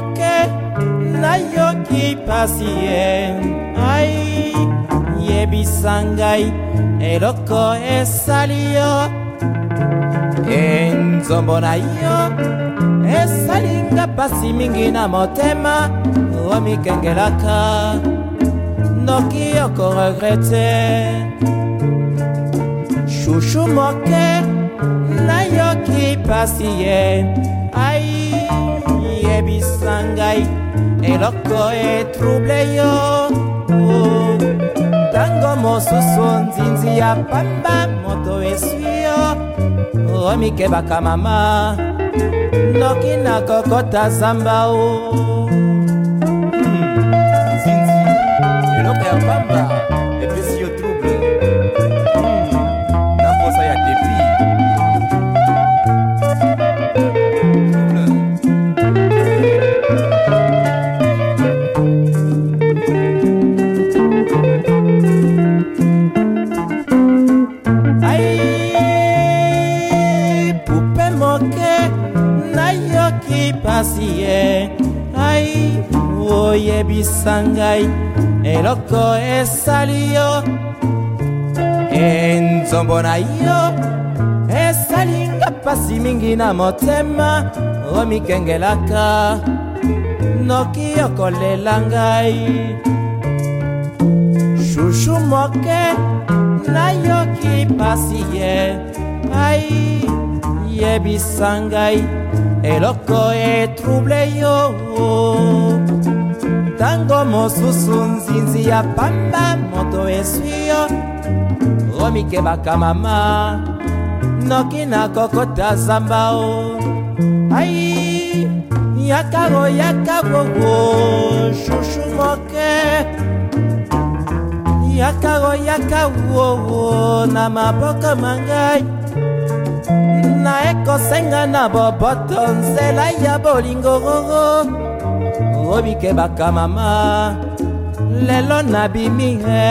oke nayoki pasien ai ye ngai eloko esalio yo enzombo na yo esalinga pasi mingi na motema omikengelaka noki regrete shushu moke yo pasi ye ai oyebisa ngai eloko etrouble yo ntango mosusu nzinzi ya pamba moto eswi yo omikebaka oh, mama noki na kokota zamba o hmm, nzinzi eloko ya pamba epesi yo tru ai oyebisa ngai eloko esali yo enzombo na yo esali nga mpasi mingi na motema omikengelaka noki okolela ngai shushu moke nayoki pasi ye ai ebisangai eloko e trouble yo ntango mosusu nzinzi ya pamba moto eswi yo omikebaka mama noki na kokota zamba o ai yakago yakagogo shushu moke yakago cago na maboko mangai naekosenga na boboto nzela ya bolingororo obike bakamama lelo nabimi he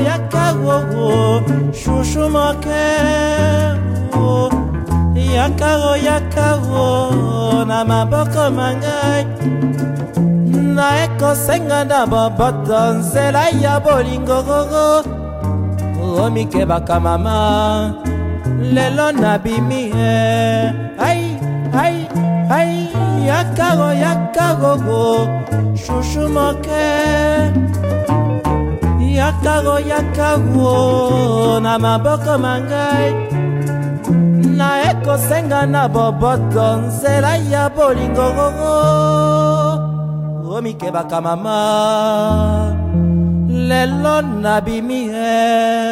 yaka wowo chouchou mon cœur yaka o yaka wo na maboko na ngai naekosenga na boboto nzela ya bolingo gogo omikebaka mama lelo nabimi e ai ai ai yaka o yaka gogo chouchou mon cœur yoka koyaka wo na maboko mangai na ekosenga na boboto nzela ya bolingo omikebaka mama lelo nabimi e eh.